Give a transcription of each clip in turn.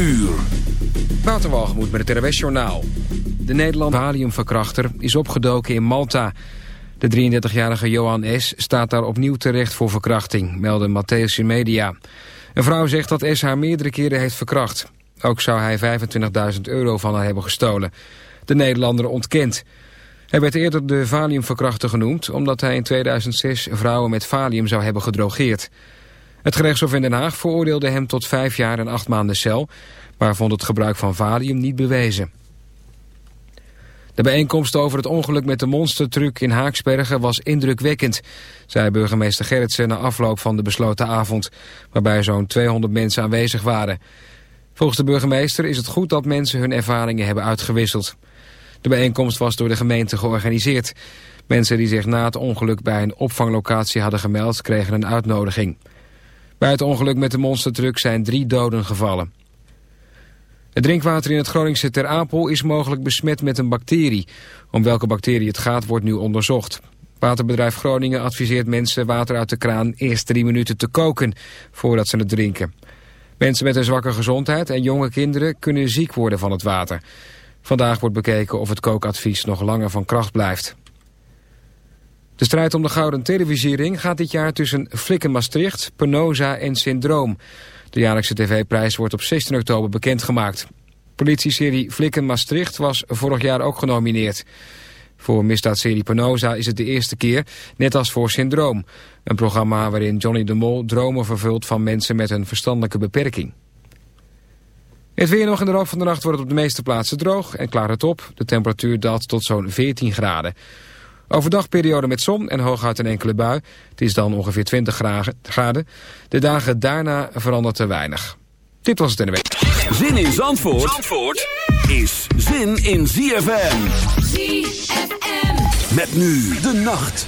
uur. Waterwalgemoed met het RWS Journaal. De Nederlandse valiumverkrachter is opgedoken in Malta. De 33-jarige Johan S. staat daar opnieuw terecht voor verkrachting, melden Matthäus Media. Een vrouw zegt dat S. haar meerdere keren heeft verkracht. Ook zou hij 25.000 euro van haar hebben gestolen. De Nederlander ontkent. Hij werd eerder de valiumverkrachter genoemd... omdat hij in 2006 vrouwen met valium zou hebben gedrogeerd. Het gerechtshof in Den Haag veroordeelde hem tot vijf jaar en acht maanden cel... maar vond het gebruik van valium niet bewezen. De bijeenkomst over het ongeluk met de monstertruck in Haaksbergen was indrukwekkend, zei burgemeester Gerritsen na afloop van de besloten avond, waarbij zo'n 200 mensen aanwezig waren. Volgens de burgemeester is het goed dat mensen hun ervaringen hebben uitgewisseld. De bijeenkomst was door de gemeente georganiseerd. Mensen die zich na het ongeluk bij een opvanglocatie hadden gemeld kregen een uitnodiging. Bij het ongeluk met de monstertruck zijn drie doden gevallen. Het drinkwater in het Groningse Ter Apel is mogelijk besmet met een bacterie. Om welke bacterie het gaat wordt nu onderzocht. Waterbedrijf Groningen adviseert mensen water uit de kraan eerst drie minuten te koken voordat ze het drinken. Mensen met een zwakke gezondheid en jonge kinderen kunnen ziek worden van het water. Vandaag wordt bekeken of het kookadvies nog langer van kracht blijft. De strijd om de gouden televisiering gaat dit jaar tussen Flikken Maastricht, Penosa en Syndroom. De jaarlijkse tv-prijs wordt op 16 oktober bekendgemaakt. Politieserie Flikken Maastricht was vorig jaar ook genomineerd. Voor misdaadserie Penosa is het de eerste keer, net als voor Syndroom. Een programma waarin Johnny de Mol dromen vervult van mensen met een verstandelijke beperking. Het weer nog in de loop van de nacht wordt op de meeste plaatsen droog en klaar het op. De temperatuur daalt tot zo'n 14 graden. Overdag periode met zon en hooguit een enkele bui. Het is dan ongeveer 20 graden. De dagen daarna verandert er weinig. Dit was het in de week. Zin in Zandvoort, Zandvoort is zin in ZFM. ZFM. Met nu de nacht.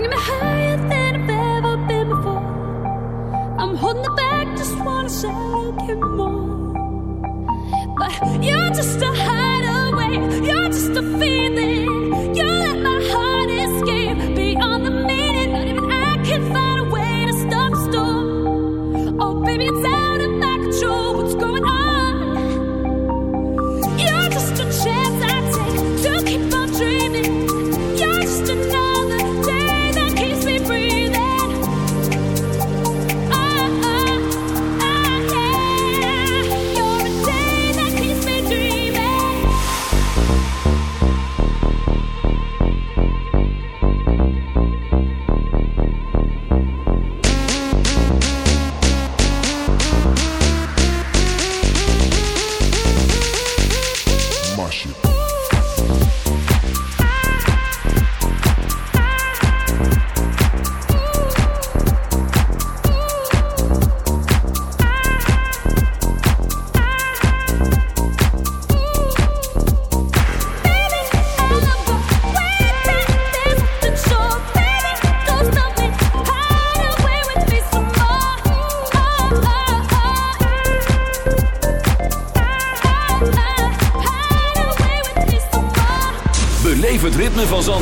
Bringing me higher than I've ever been before. I'm holding it back, just wanna shout, give more. But you're just a hideaway, you're just a feeling.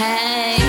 Hey.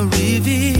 a